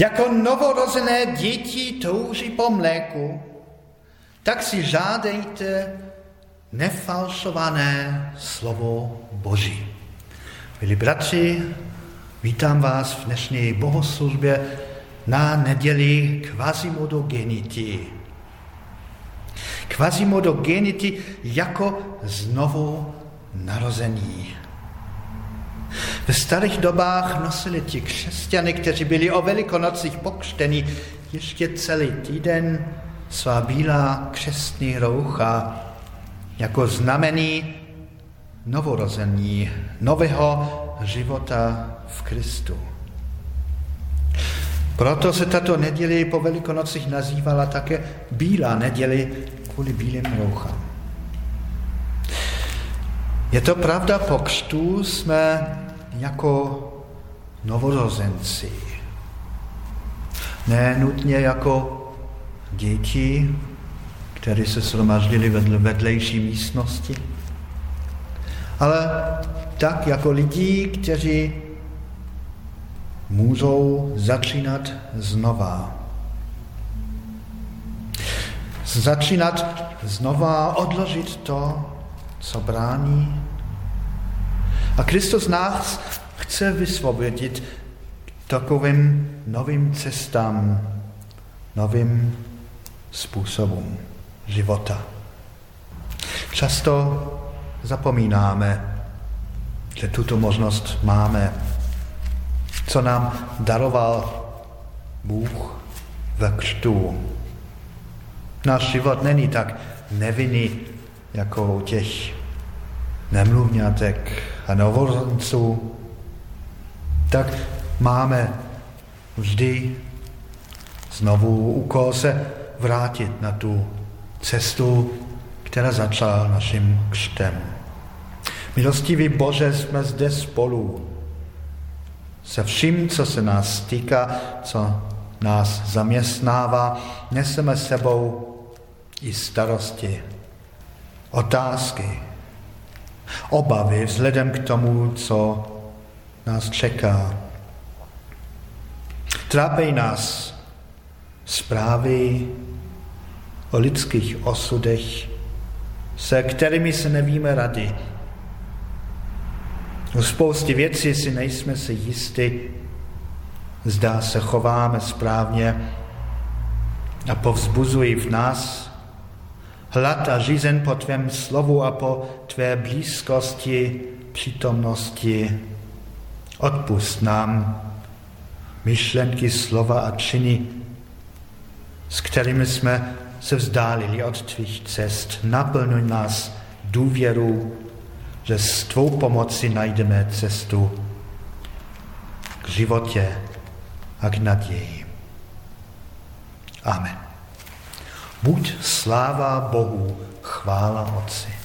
Jako novorozené děti touží po mléku, tak si žádejte nefalšované slovo Boží. Milí bratři, vítám vás v dnešní bohoslužbě na neděli Quasimodogenity. Quasimodogenity jako znovu narození. Ve starých dobách nosili ti křesťany, kteří byli o velikonocích pokřtení, ještě celý týden svá bílá křestní roucha jako znamení novorození, nového života v Kristu. Proto se tato neděli po velikonocích nazývala také bílá neděli kvůli bílým rouchám. Je to pravda, po křtu jsme jako novorozenci. Ne nutně jako děti, které se shromaždili vedle vedlejší místnosti, ale tak jako lidi, kteří můžou začínat znova. Začínat znova, odložit to, co brání. A Kristus nás chce vysvobodit takovým novým cestám, novým způsobům života. Často zapomínáme, že tuto možnost máme, co nám daroval Bůh ve křtu. Náš život není tak nevinný, jako u těch nemluvňatek a novorozenců, tak máme vždy znovu úkol se vrátit na tu cestu, která začala naším křtem. Milostivý Bože, jsme zde spolu se vším, co se nás týká, co nás zaměstnává, neseme sebou i starosti, otázky, obavy vzhledem k tomu, co nás čeká. Trápej nás zprávy o lidských osudech, se kterými se nevíme rady. O spoustě věcí si nejsme si jistí, zdá se chováme správně a povzbuzují v nás hlad a žízen po tvém slovu a po tvé blízkosti, přítomnosti. Odpust nám myšlenky, slova a činy, s kterými jsme se vzdálili od tvých cest. Naplňuj nás důvěru, že s tvou pomoci najdeme cestu k životě a k naději. Amen. Buď sláva Bohu, chvála Otci.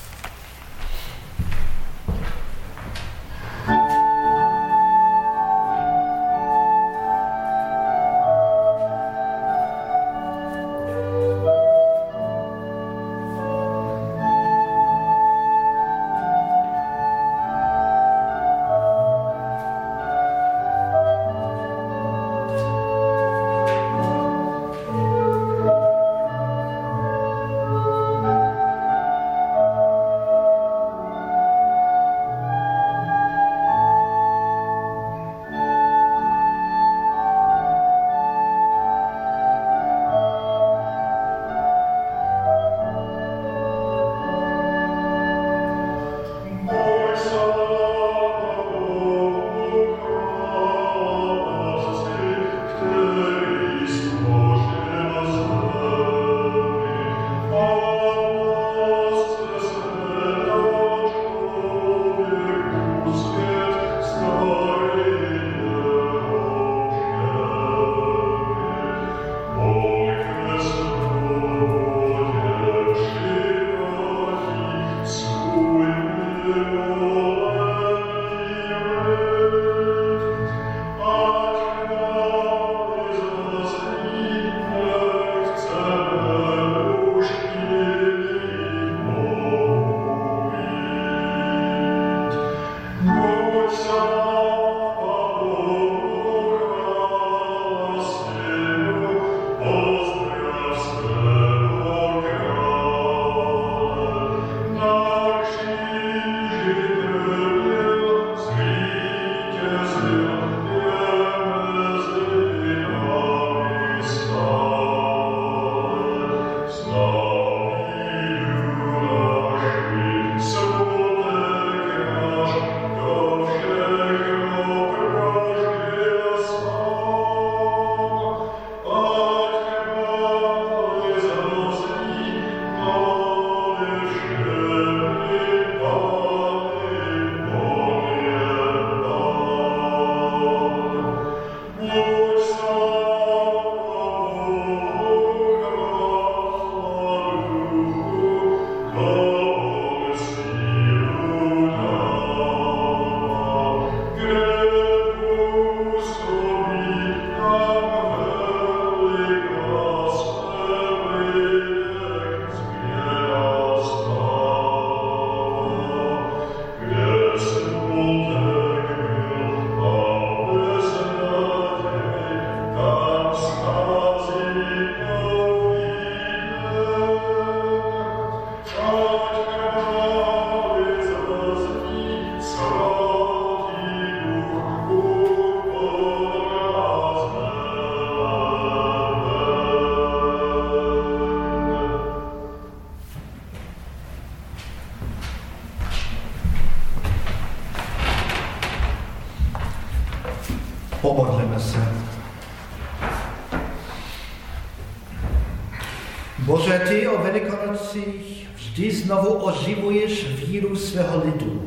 Svého lidu.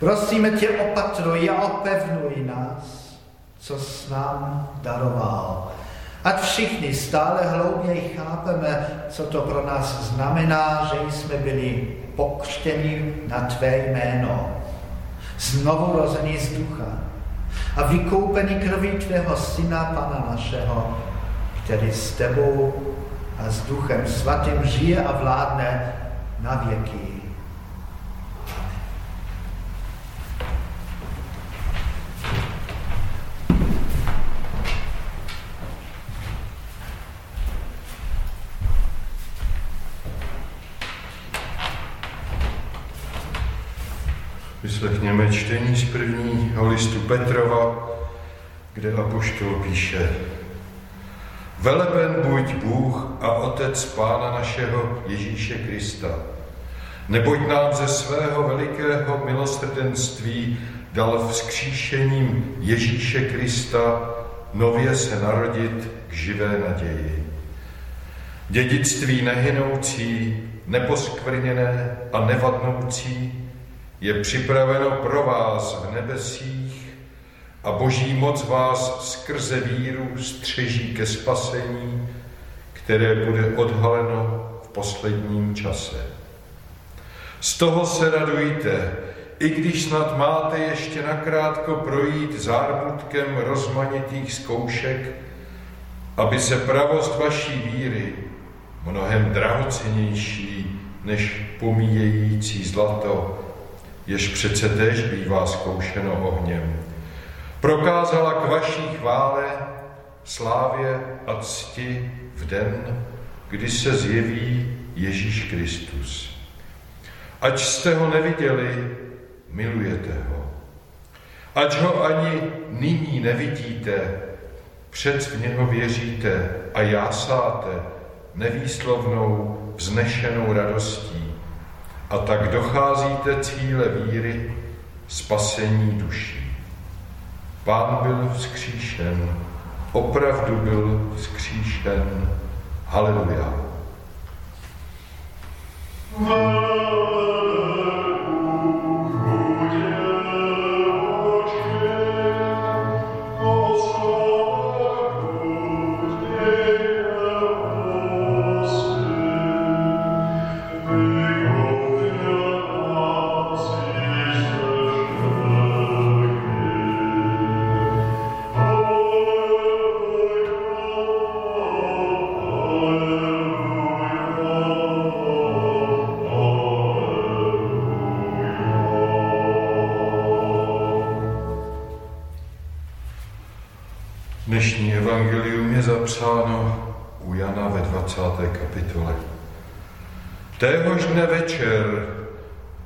Prosíme tě, opatruj a opevnuj nás, co s nám daroval. Ať všichni stále hlouběji chápeme, co to pro nás znamená, že jsme byli pokřtěni na tvé jméno, znovu rození z ducha a vykoupení krví tvého syna, Pana našeho, který s tebou a s duchem svatým žije a vládne na věky. Čtení z prvního listu Petrova, kde apoštol píše Veleben buď Bůh a Otec Pána našeho Ježíše Krista, neboť nám ze svého velikého milosrdenství dal vzkříšením Ježíše Krista nově se narodit k živé naději. Dědictví nehynoucí, neposkvrněné a nevadnoucí, je připraveno pro vás v nebesích a boží moc vás skrze víru střeží ke spasení, které bude odhaleno v posledním čase. Z toho se radujte, i když snad máte ještě nakrátko projít zármutkem rozmanitých zkoušek, aby se pravost vaší víry, mnohem drahocenější než pomíjející zlato, jež přece též bývá zkoušeno ohněm. Prokázala k vaší chvále, slávě a cti v den, kdy se zjeví Ježíš Kristus. Ať jste ho neviděli, milujete ho. Ať ho ani nyní nevidíte, před v něho věříte a jásáte nevýslovnou, vznešenou radostí, a tak docházíte cíle víry, spasení duší. Pán byl vzkříšen, opravdu byl vzkříšen. Haleluja. Haleluja. Kapitole. Téhož dne večer,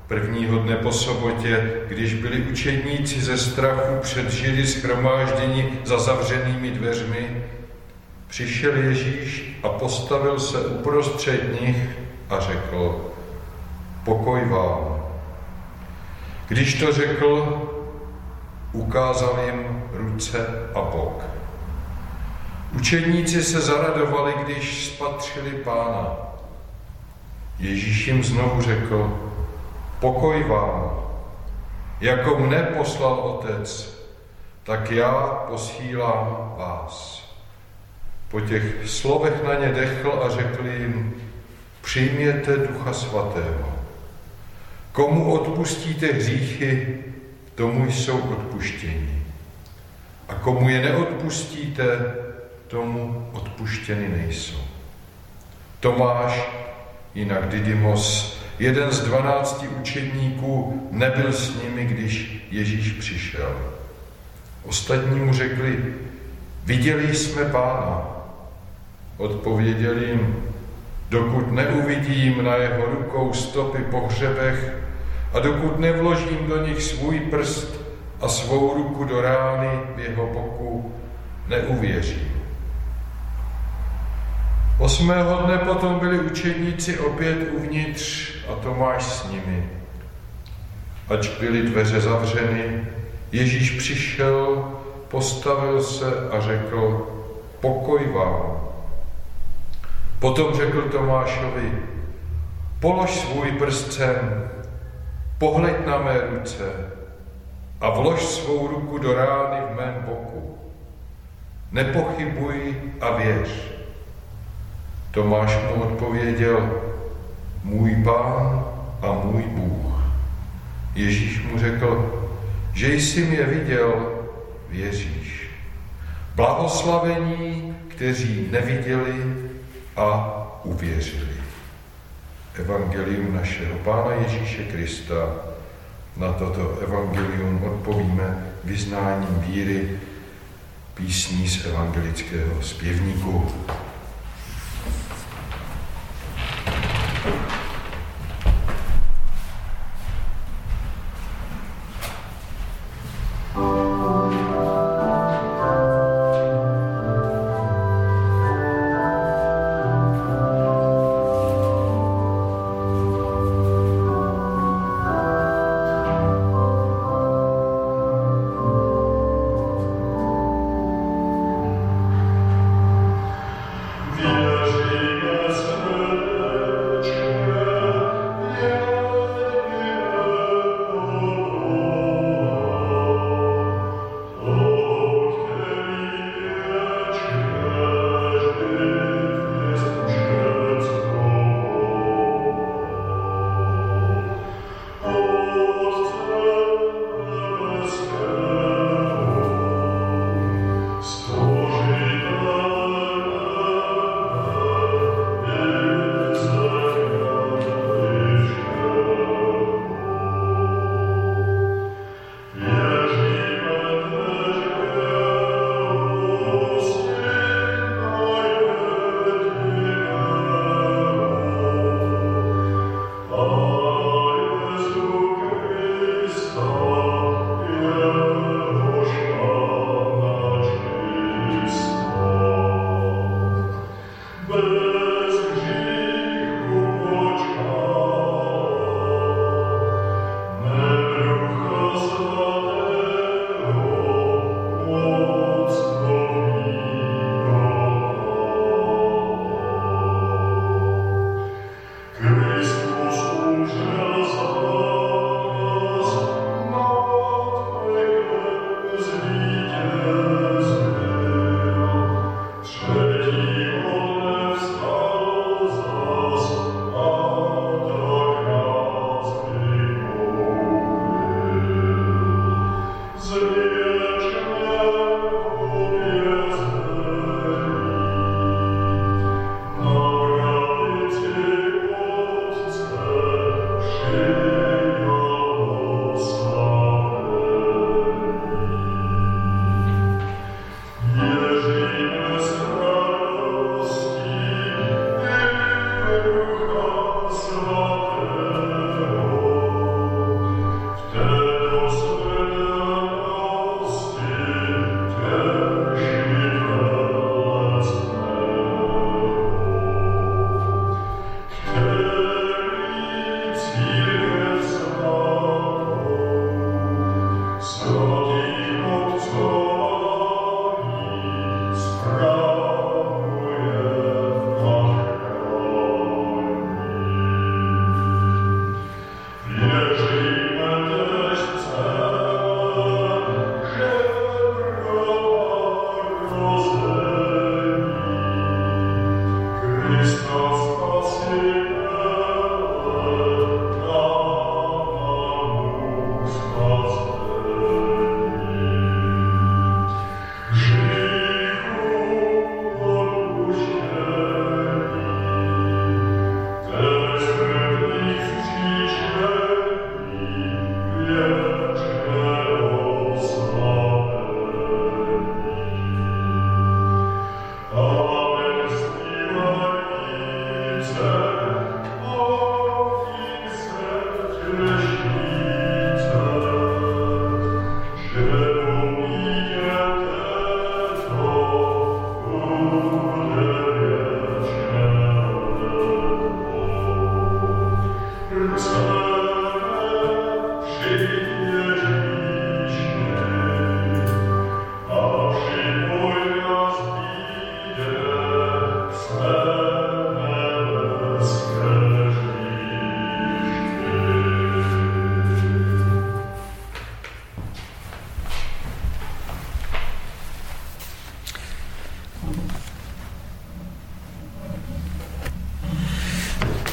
prvního dne po sobotě, když byli učedníci ze strachu před Židy schromážděni za zavřenými dveřmi, přišel Ježíš a postavil se uprostřed nich a řekl, pokoj vám. Když to řekl, ukázal jim ruce a bok. Učedníci se zaradovali, když spatřili pána. Ježíš jim znovu řekl, pokoj vám, jako mne poslal otec, tak já posílám vás. Po těch slovech na ně dechl a řekl jim, přijměte Ducha Svatého. Komu odpustíte hříchy, tomu jsou odpuštěni. A komu je neodpustíte, tomu odpuštěny nejsou. Tomáš, jinak Didymos, jeden z dvanácti učedníků, nebyl s nimi, když Ježíš přišel. Ostatní mu řekli, viděli jsme pána. Odpověděl jim, dokud neuvidím na jeho rukou stopy po hřebech a dokud nevložím do nich svůj prst a svou ruku do rány v jeho boku, neuvěřím. Osmého dne potom byli učedníci opět uvnitř a Tomáš s nimi. Ač byly dveře zavřeny, Ježíš přišel postavil se a řekl, pokoj vám. Potom řekl Tomášovi, polož svůj prst sem, pohleď na mé ruce a vlož svou ruku do rány v mém boku. Nepochybuj a věř. Tomáš mu odpověděl, můj pán a můj Bůh. Ježíš mu řekl, že jsi mě viděl, věříš. Blahoslavení, kteří neviděli a uvěřili. Evangelium našeho Pána Ježíše Krista. Na toto evangelium odpovíme vyznáním víry písní z evangelického zpěvníku.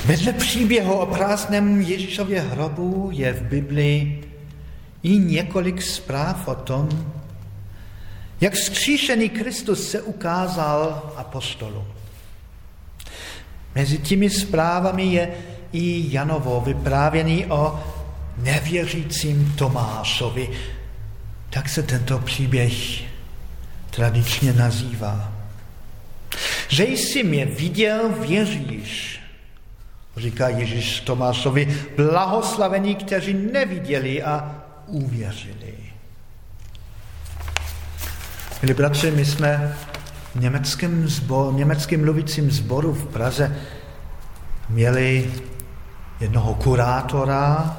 Vedle příběhu o prázdném Ježíšově hrobu je v Biblii i několik zpráv o tom, jak skříšený Kristus se ukázal apostolům. Mezi těmi zprávami je i Janovo vyprávěný o nevěřícím Tomášovi. Tak se tento příběh tradičně nazývá. Že jsi mě viděl, věříš, říká Ježíš Tomášovi, blahoslavení, kteří neviděli a uvěřili. Milí bratři, my jsme v německém, zbor, německém mluvícím zboru v Praze měli jednoho kurátora,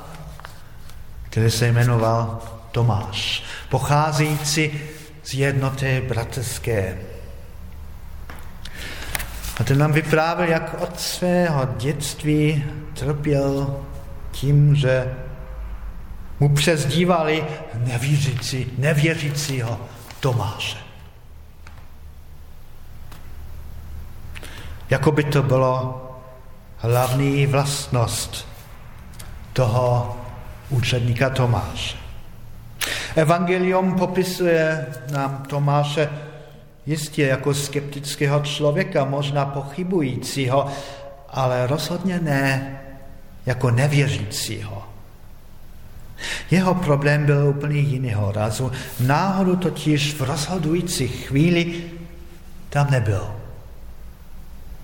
který se jmenoval Tomáš, pocházející z jednoty bratrské. A ten nám vyprávěl, jak od svého dětství trpěl tím, že mu přezdívali nevěřící, nevěřícího Tomáše. Jako by to bylo hlavní vlastnost toho učedníka Tomáše. Evangelium popisuje nám Tomáše jistě jako skeptického člověka, možná pochybujícího, ale rozhodně ne jako nevěřícího. Jeho problém byl úplně jiného razu. Náhodou totiž v rozhodující chvíli tam nebyl.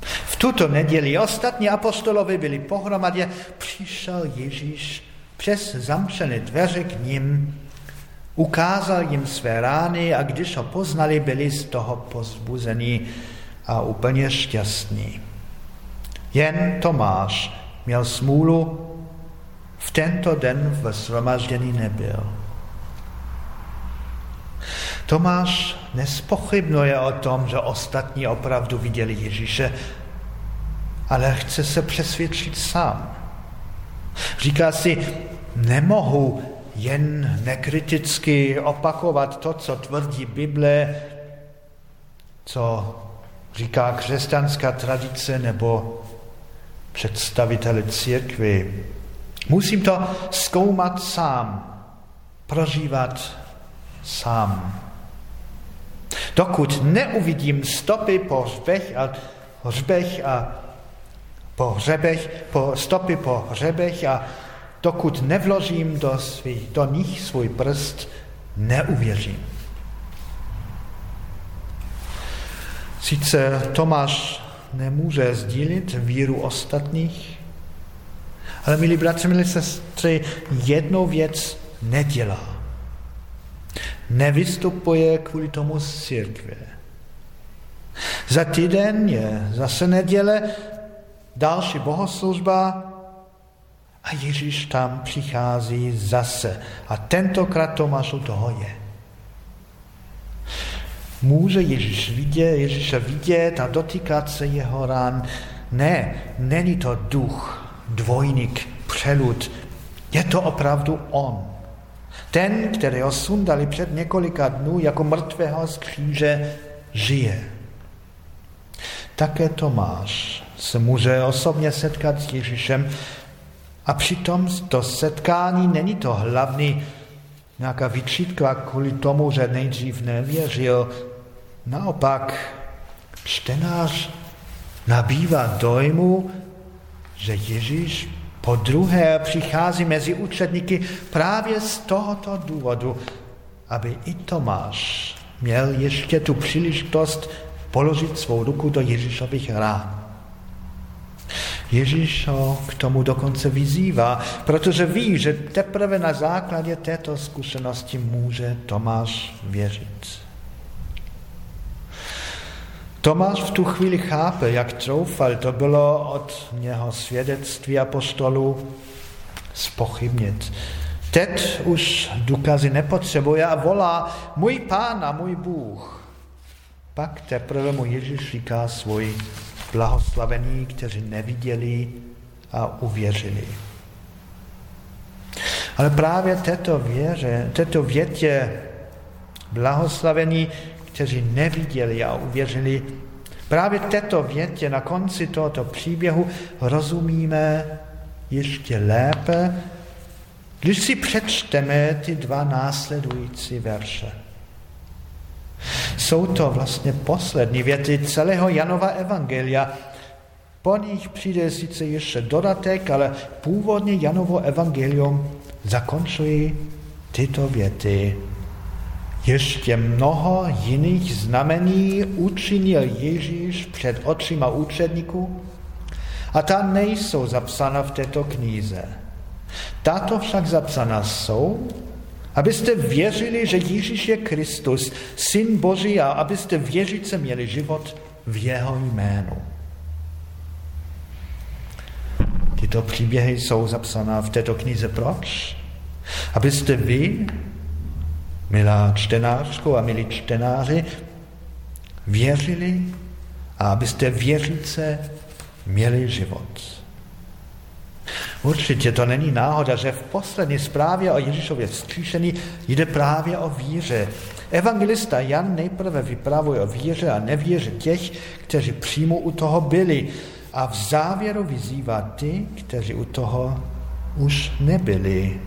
V tuto neděli ostatní apostolovi byli pohromadě, přišel Ježíš přes zamčené dveře k ním, ukázal jim své rány a když ho poznali, byli z toho pozbuzení a úplně šťastní. Jen Tomáš měl smůlu, v tento den v shromaždění nebyl. Tomáš nespochybnuje o tom, že ostatní opravdu viděli Ježíše, ale chce se přesvědčit sám. Říká si, nemohu jen nekriticky opakovat to, co tvrdí Bible, co říká křesťanská tradice nebo představitele církvy. Musím to zkoumat sám, prožívat sám. Dokud neuvidím stopy po hřbech a, hřbech a po hřebech, po stopy po hřebech a dokud nevložím do, svých, do nich svůj prst, neuvěřím. Sice Tomáš nemůže sdílit víru ostatních, ale milí bratři, milí sestry, jednou věc nedělá. Nevystupuje kvůli tomu z církve. Za týden je zase neděle, další bohoslužba a Ježíš tam přichází zase. A tentokrát Tomáš u toho je. Může Ježíš vidět, Ježíše vidět a dotýkat se jeho rán. Ne, není to duch, dvojník, přelud. Je to opravdu on. Ten, kterého sundali před několika dnů jako mrtvého z kříže, žije. Také Tomáš se může osobně setkat s Ježíšem a přitom to setkání není to hlavní nějaká vyčítka kvůli tomu, že nejdřív nevěřil. Naopak, čtenář nabývá dojmu, že Ježíš po druhé přichází mezi učedníky právě z tohoto důvodu, aby i Tomáš měl ještě tu příležitost položit svou ruku do Ježíšových rán. Ježíš ho k tomu dokonce vyzývá, protože ví, že teprve na základě této zkušenosti může Tomáš věřit. Tomáš v tu chvíli chápe, jak troufal to bylo od něho svědectví apostolů spochybnit. Teď už důkazy nepotřebuje a volá můj pán a můj Bůh. Pak teprve mu Ježíš říká svůj blahoslavení, kteří neviděli a uvěřili. Ale právě této, věře, této větě blahoslavení, kteří neviděli a uvěřili, Právě této větě na konci tohoto příběhu rozumíme ještě lépe, když si přečteme ty dva následující verše. Jsou to vlastně poslední věty celého Janova evangelia. Po nich přijde sice ještě dodatek, ale původně Janovo evangelium zakončují tyto věty. Ještě mnoho jiných znamení učinil Ježíš před očima účetníků a ta nejsou zapsána v této knize. Tato však zapsána jsou, abyste věřili, že Ježíš je Kristus, Syn Boží a abyste věříce měli život v jeho jménu. Tyto příběhy jsou zapsaná v této knize proč? Abyste vy, milá čtenářko a milí čtenáři, věřili a abyste věříce měli život. Určitě to není náhoda, že v poslední zprávě o Ježíšově vzkříšení jde právě o víře. Evangelista Jan nejprve vypravuje o víře a nevíře těch, kteří přímo u toho byli a v závěru vyzývá ty, kteří u toho už nebyli.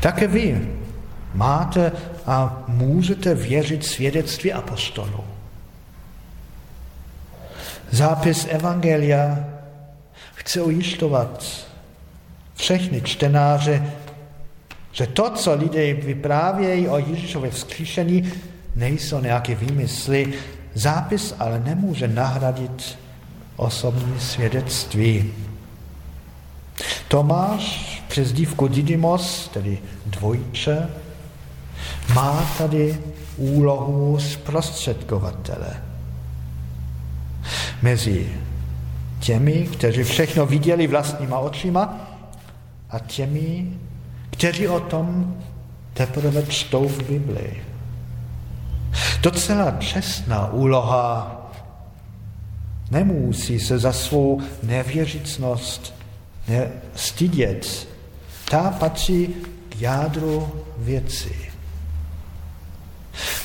Také vy máte a můžete věřit svědectví apostolů. Zápis Evangelia chce ujišťovat všechny čtenáře, že to, co lidé vyprávějí o Ježíšově vzkříšení, nejsou nějaké výmysly. Zápis ale nemůže nahradit osobní svědectví. Tomáš přes dívku Didymos, tedy dvojče, má tady úlohu zprostředkovatele mezi těmi, kteří všechno viděli vlastníma očima a těmi, kteří o tom teprve čtou v Biblii. Docela čestná úloha nemusí se za svou nevěřicnost stydět. Ta patří k jádru věci.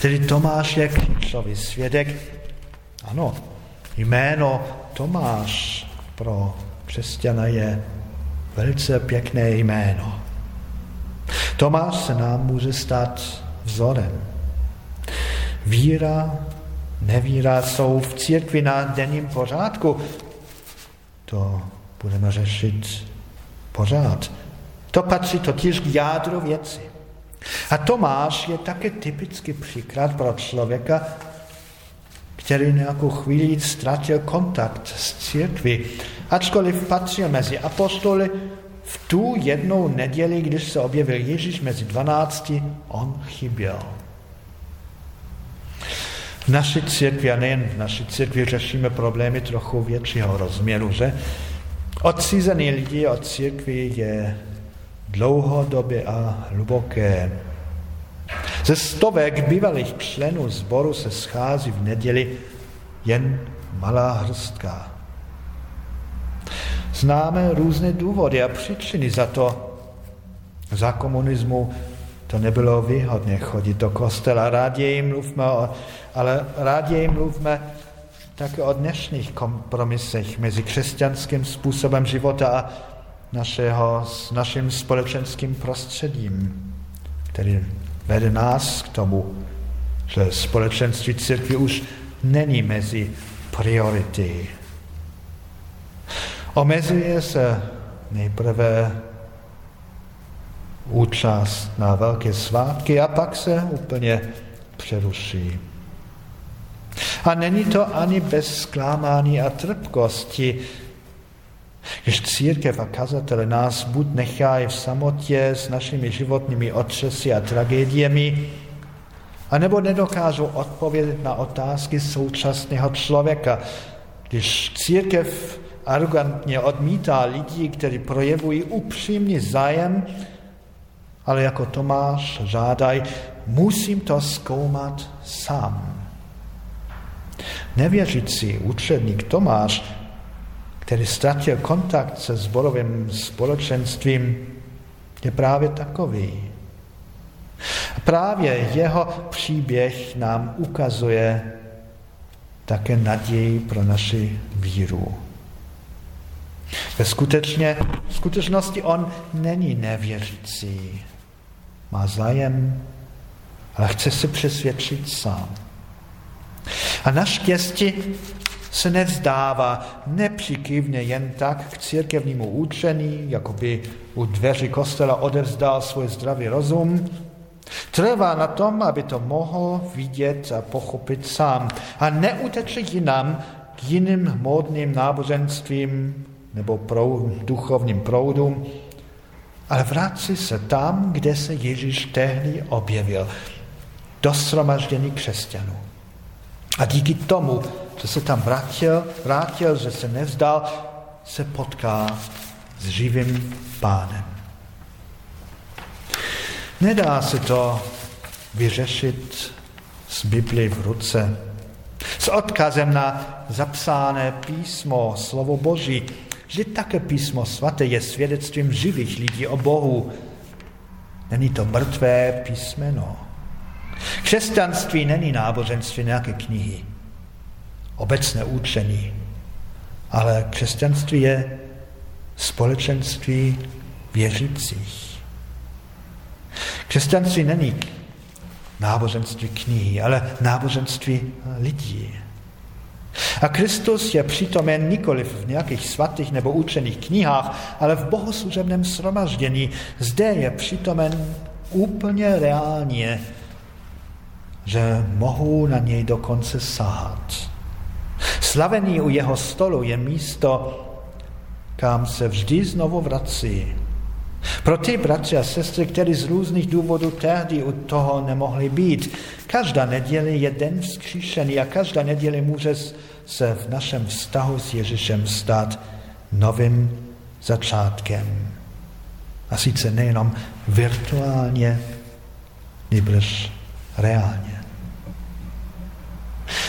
Tedy Tomáš je klíčový svědek. Ano, jméno Tomáš pro křesťana je velice pěkné jméno. Tomáš se nám může stát vzorem. Víra, nevíra jsou v církvi na denním pořádku. To budeme řešit pořád. To patří totiž k jádru věci. A Tomáš je také typický příklad pro člověka, který nějakou chvíli ztratil kontakt s církví, ačkoliv patřil mezi apostoly, v tu jednou neděli, když se objevil Ježíš mezi dvanácti, on chyběl. V naší církvi a nejen v naší církvi řešíme problémy trochu většího rozměru, že? Odcízený lidi od církvi je dlouhodobě a hluboké. Ze stovek bývalých členů sboru se schází v neděli jen malá hrstka. Známe různé důvody a příčiny za to. Za komunismu to nebylo výhodně chodit do kostela. Raději mluvme, o, ale raději mluvme také o dnešních kompromisech mezi křesťanským způsobem života a našeho, s naším společenským prostředím, který vede nás k tomu, že společenství církvy už není mezi priority. Omezuje se nejprve účast na velké svátky a pak se úplně přeruší. A není to ani bez zklamání a trpkosti, když církev a kazatele nás buď nechají v samotě s našimi životními otřesy a tragédiemi, anebo nedokážou odpovědět na otázky současného člověka, když církev arrogantně odmítá lidi, kteří projevují upřímný zájem, ale jako Tomáš žádají, musím to zkoumat sám. Nevěřící učedník Tomáš který ztratil kontakt se zborovým společenstvím, je právě takový. Právě jeho příběh nám ukazuje, také naději pro naši víru. Ve skutečně, v skutečnosti on není nevěřící. Má zájem, ale chce se přesvědčit sám. A naštěstí se nevzdává, nepřikývne jen tak k církevnímu učení, jako by u dveří kostela odevzdal svůj zdravý rozum. Trvá na tom, aby to mohl vidět a pochopit sám. A neuteče jinam k jiným módným náboženstvím nebo duchovním proudům, ale vrací se tam, kde se Ježíš tehdy objevil, do sromaždění křesťanů. A díky tomu, že se tam vrátil, vrátil, že se nevzdal, se potká s živým pánem. Nedá se to vyřešit s Biblí v ruce, s odkazem na zapsáné písmo, slovo Boží. Vždyť také písmo svaté je svědectvím živých lidí o Bohu. Není to mrtvé písmeno. Křesťanství není náboženství nějaké knihy, obecné učení, ale křesťanství je společenství věřících. Křesťanství není náboženství knihy, ale náboženství lidí. A Kristus je přítomen nikoli v nějakých svatých nebo učených knihách, ale v bohoslužebném shromaždění. Zde je přítomen úplně reálně že mohou na něj dokonce sahat. Slavený u jeho stolu je místo, kam se vždy znovu vrací. Pro ty bratři a sestry, kteří z různých důvodů tehdy u toho nemohli být, každá neděle je den vzkříšený a každá neděle může se v našem vztahu s Ježíšem stát novým začátkem. A sice nejenom virtuálně, nebož reálně.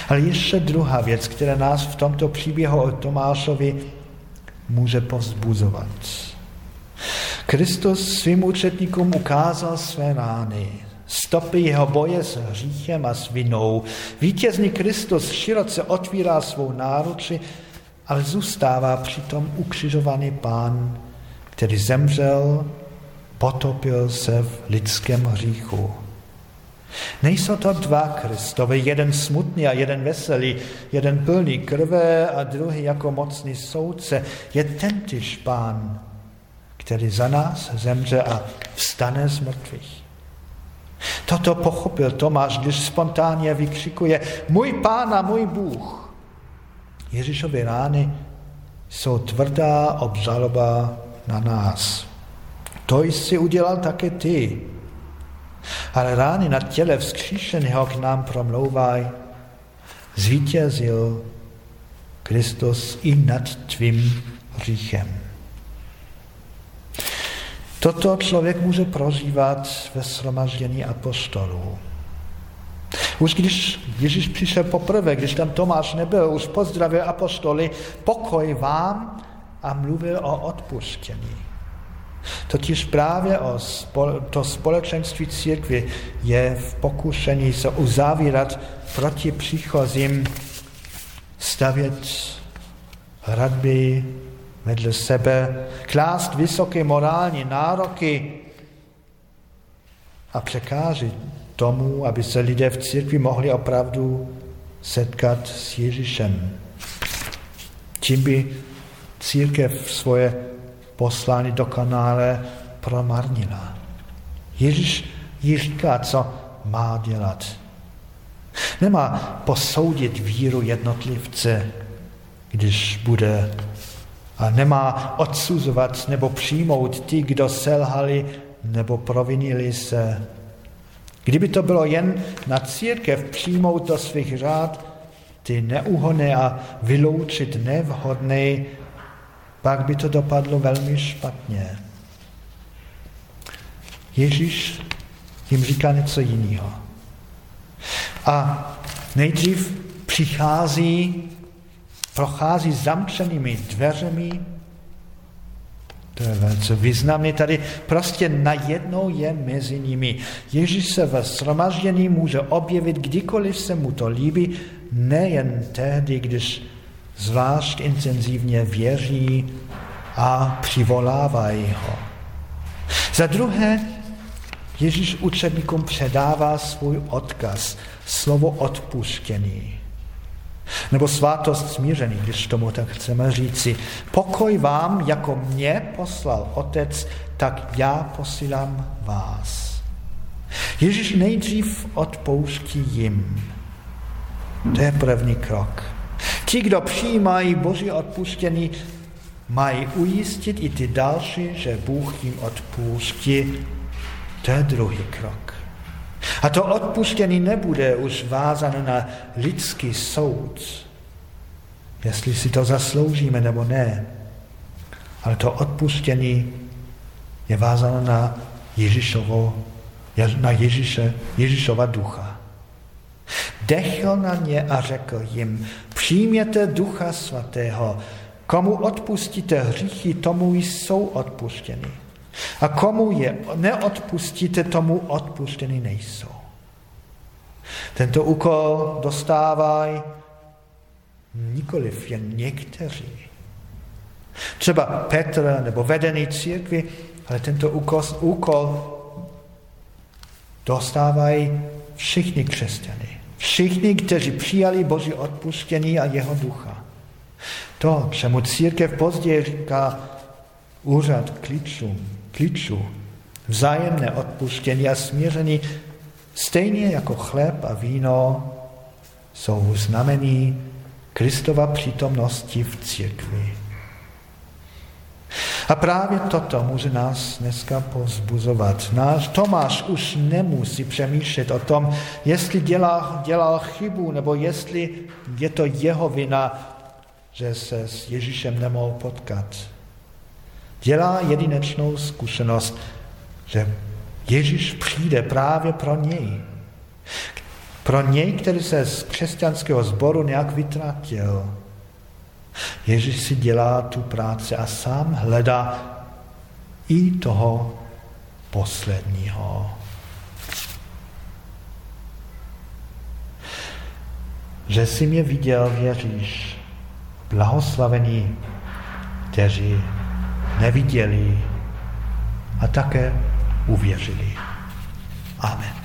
Ale ještě druhá věc, která nás v tomto příběhu o Tomášovi může povzbuzovat. Kristus svým účetníkům ukázal své rány, stopy jeho boje s hříchem a s vinou. Vítězný Kristus široce otvírá svou náruči, ale zůstává přitom ukřižovaný pán, který zemřel, potopil se v lidském hříchu. Nejsou to dva Kristové, jeden smutný a jeden veselý, jeden plný krve a druhý jako mocný soudce. Je tentýž pán, který za nás zemře a vstane z mrtvých. Toto pochopil Tomáš, když spontánně vykřikuje, můj pán a můj Bůh. Ježíšovy rány jsou tvrdá obžaloba na nás. To jsi udělal také ty. Ale rány na těle vzkříšeného k nám promlouvají. Zvítězil Kristus i nad tvým hříchem. Toto člověk může prožívat ve shromaždění apostolů. Už když Ježíš přišel poprvé, když tam Tomáš nebyl, už pozdravil apostoly, pokoj vám a mluvil o odpuštění. Totiž právě o to společenství církvy je v pokušení se uzavírat proti příchozím, stavět hradby vedle sebe, klást vysoké morální nároky a překážit tomu, aby se lidé v církvi mohli opravdu setkat s Ježíšem. Tím by církev svoje poslání dokonale promarnila. Ježíš jí říká, co má dělat. Nemá posoudit víru jednotlivce, když bude a nemá odsuzovat nebo přijmout ty, kdo selhali nebo provinili se. Kdyby to bylo jen na církev přijmout do svých řád ty neúhonné a vyloučit nevhodné, pak by to dopadlo velmi špatně. Ježíš jim říká něco jiného. A nejdřív přichází, prochází zamčenými dveřemi To je velice významné. Tady prostě najednou je mezi nimi. Ježíš se ve shromaždění může objevit, kdykoliv se mu to líbí, nejen tehdy, když zvlášť intenzivně věří a přivolávají ho. Za druhé, Ježíš učedníkům předává svůj odkaz, slovo odpuštění. Nebo svátost smířený, když tomu tak chceme říci. Pokoj vám, jako mě poslal Otec, tak já posílám vás. Ježíš nejdřív odpouští jim. To je první krok. Ti, kdo přijímají Boží odpuštění, mají ujistit i ty další, že Bůh jim odpustí. To je druhý krok. A to odpuštění nebude už vázané na lidský soud, jestli si to zasloužíme nebo ne. Ale to odpuštění je vázáno na Ježíšovo, na Ježíše, Ježíšova ducha. Dechl na ně a řekl jim, přijměte ducha svatého, komu odpustíte hříchy, tomu jsou odpuštěny. A komu je neodpustíte, tomu odpuštěny nejsou. Tento úkol dostávají nikoliv jen někteří. Třeba Petr nebo vedení církvy, ale tento úkol, úkol dostávají všichni křesťany. Všichni, kteří přijali Boží odpuštění a jeho ducha. To, čemu církev později říká úřad klíčů, klíčů, vzájemné odpuštění a smíření, stejně jako chléb a víno, jsou znamení Kristova přítomnosti v církvi. A právě toto může nás dneska povzbuzovat. Náš Tomáš už nemusí přemýšlet o tom, jestli dělal, dělal chybu, nebo jestli je to jeho vina, že se s Ježíšem nemohl potkat. Dělá jedinečnou zkušenost, že Ježíš přijde právě pro něj. Pro něj, který se z křesťanského sboru nějak vytratil. Ježíš si dělá tu práci a sám hledá i toho posledního. Že si mě viděl, věříš, blahoslavení, kteří neviděli a také uvěřili. Amen.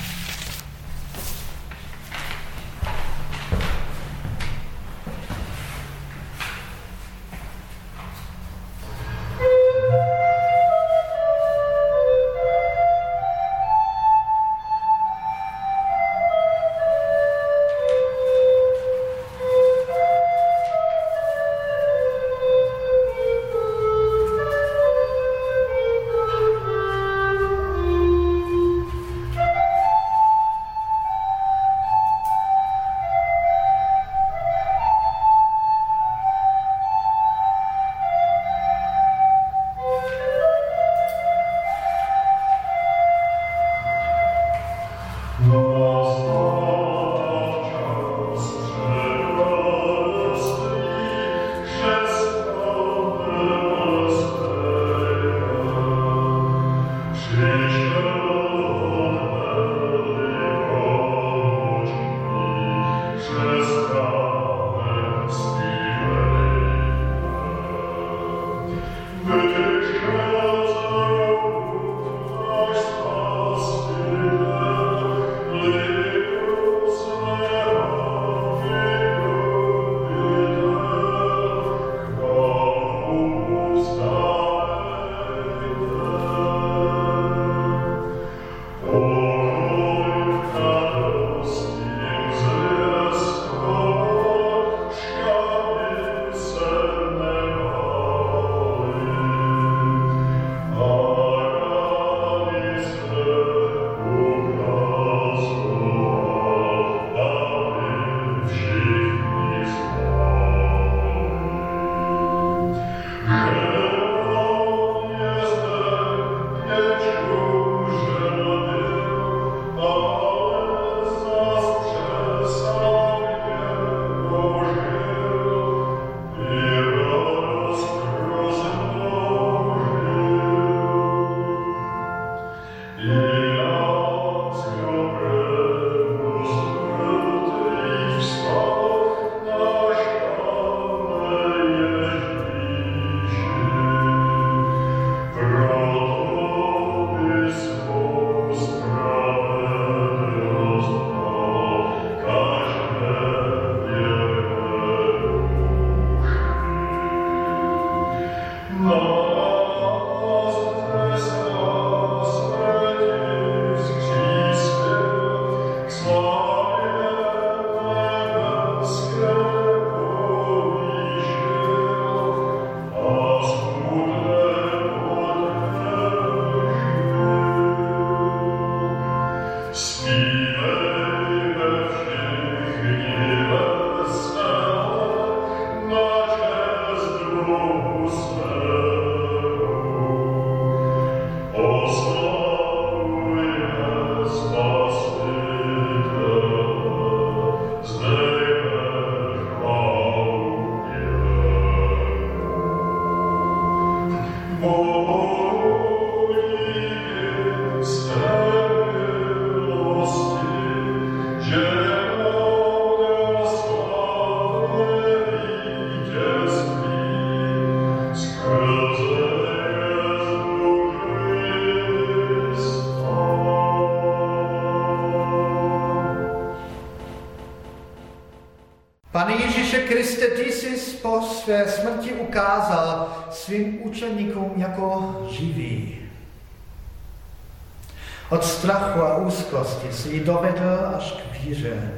Úzkosti si ji dovedl až k víře.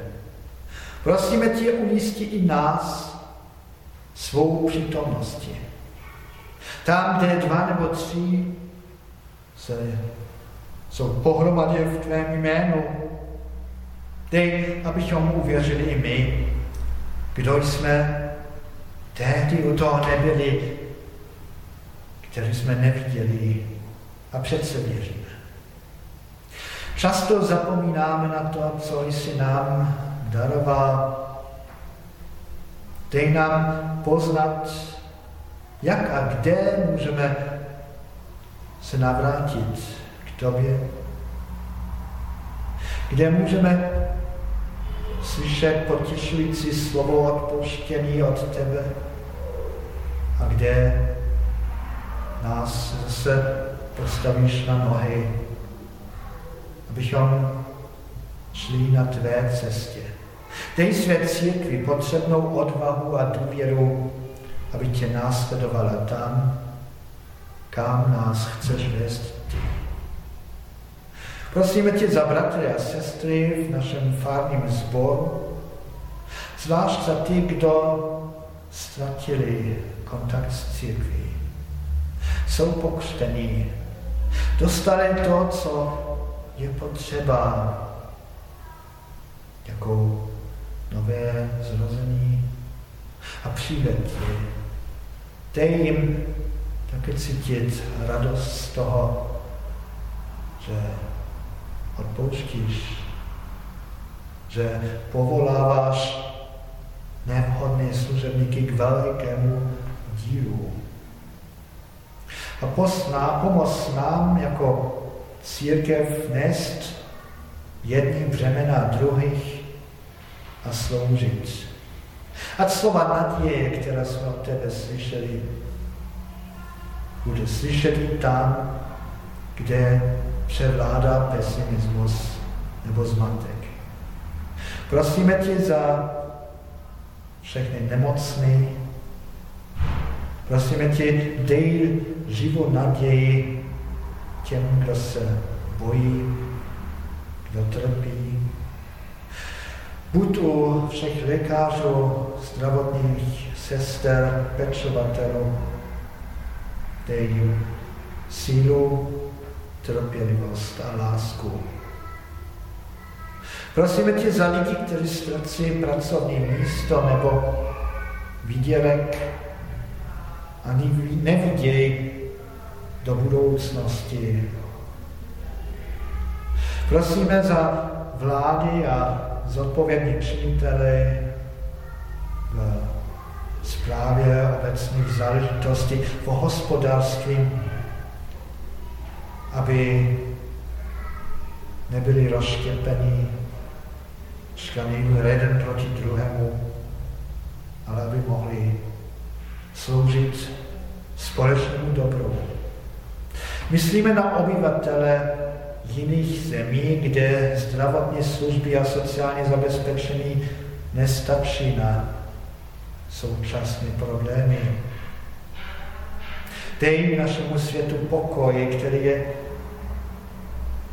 Prosíme tě, umístí i nás svou přítomností. Tam, kde dva nebo tři se, jsou pohromadě v tvém jménu, dej, abychom uvěřili i my, kdo jsme tehdy u toho nebyli, kteří jsme neviděli a přece věříme. Často zapomínáme na to, co jsi nám daroval. Dej nám poznat, jak a kde můžeme se navrátit k tobě. Kde můžeme slyšet potěšující slovo odpouštění od tebe a kde nás zase postavíš na nohy, abychom šli na tvé cestě. Dej své církvi potřebnou odvahu a důvěru, aby tě následovala tam, kam nás chceš vést ty. Prosíme tě za bratry a sestry v našem farním sboru, zvlášť za ty, kdo ztratili kontakt s církví jsou pokřtení. Dostali to, co je potřeba, jako nové zrození a přijetí. Dej jim také cítit radost z toho, že odpouštíš, že povoláváš nevhodné služebníky k velikému dílu. A posná, pomoz nám jako církev nést jedním břemena druhých a sloužit. A slova naděje, která jsme od tebe slyšeli, bude slyšet i tam, kde převládá pesimismus nebo zmatek. Prosíme tě za všechny nemocné, prosíme tě, dej živou naději těm, kdo se bojí, kdo trpí. Buď u všech lékařů, zdravotních sester, pečovatelů, dej sílu, trpělivost a lásku. Prosíme tě za lidi, kteří ztrací pracovní místo nebo výdělek a nevidějí do budoucnosti. Prosíme za vlády a zodpovědní činitele v zprávě obecných záležitostí v hospodářství, aby nebyli rozštěpení, škaní jeden proti druhému, ale aby mohli sloužit společnému dobru. Myslíme na obyvatele jiných zemí, kde zdravotní služby a sociální zabezpečení nestačí na současné problémy. Dej našemu světu pokoj, který je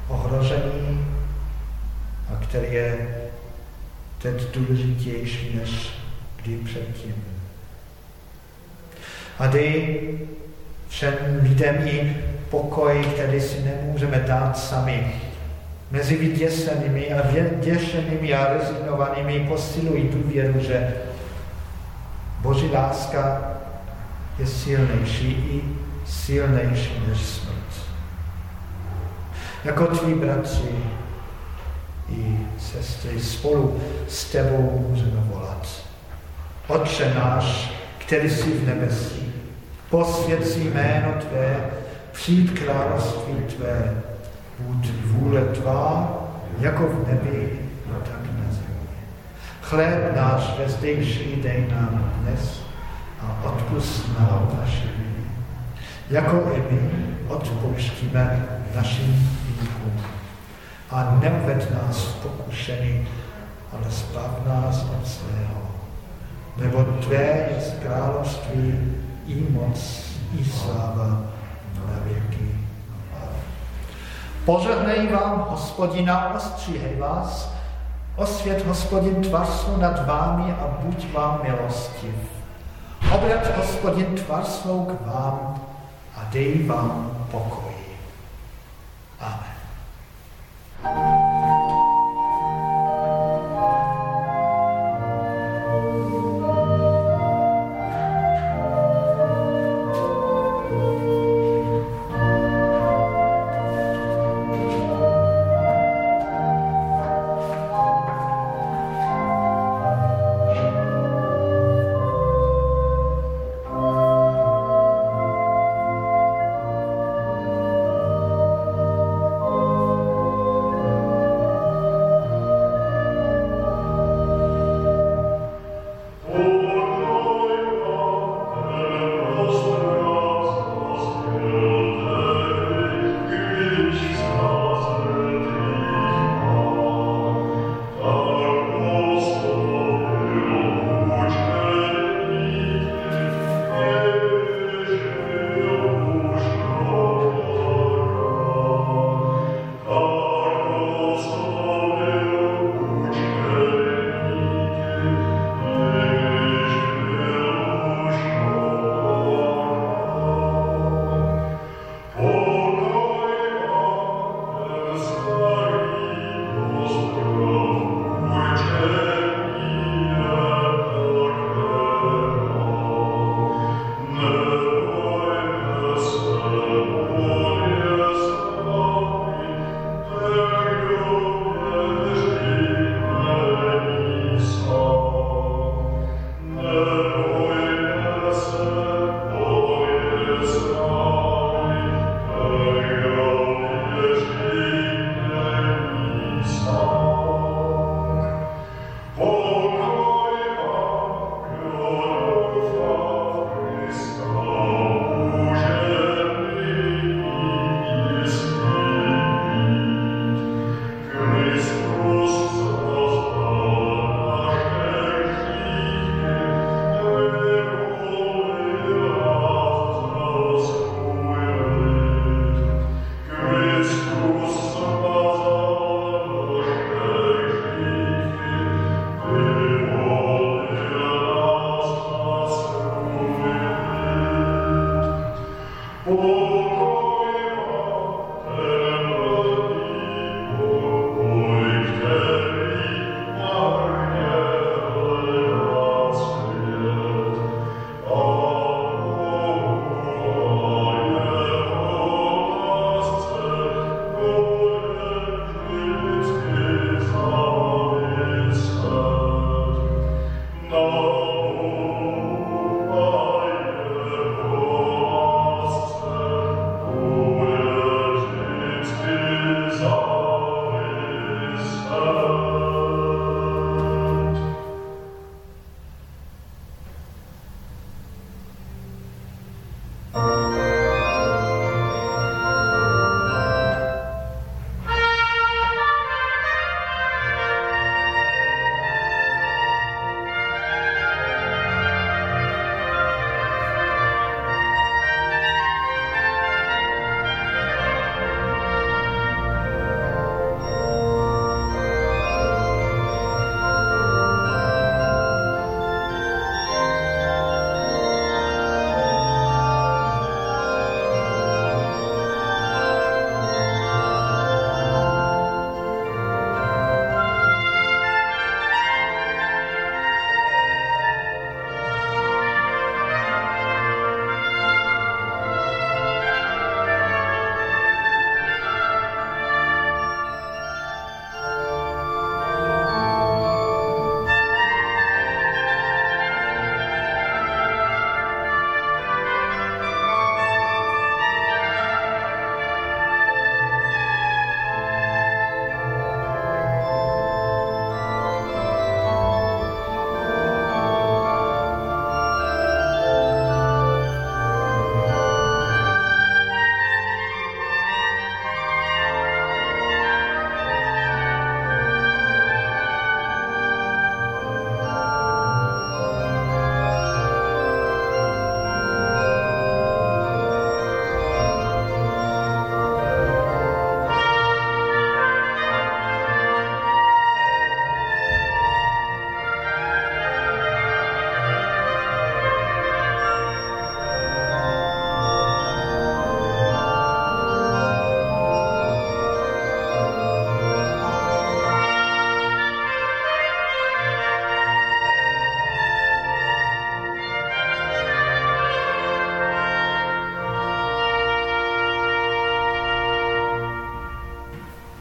ohrožený a který je teď důležitější než kdy předtím. A dej všem lidem i pokoj, který si nemůžeme dát sami. Mezi vyděsenými a děšenými a rezignovanými posilují tu věru, že Boží láska je silnější i silnější než smrt. Jako tví bratři i sestry spolu s tebou můžeme volat. Otče náš, který jsi v nebesí, posvěd si jméno Tvé, přijít království Tvé, buď vůle Tvá, jako v nebi, tak na zemi. Chléb náš vezdejší dej nám dnes a odpust nám naše viny, jako i my odpouštíme našim výkům. A neuved nás v pokušení, ale zbav nás od svého. Nebo Tvé je království i moc, i sláva na věky. Požehnej vám, hospodina, ostříhej vás, osvět hospodin tvář nad vámi a buď vám milostiv. Obrat hospodin tvář k vám a dej vám pokoj. Amen.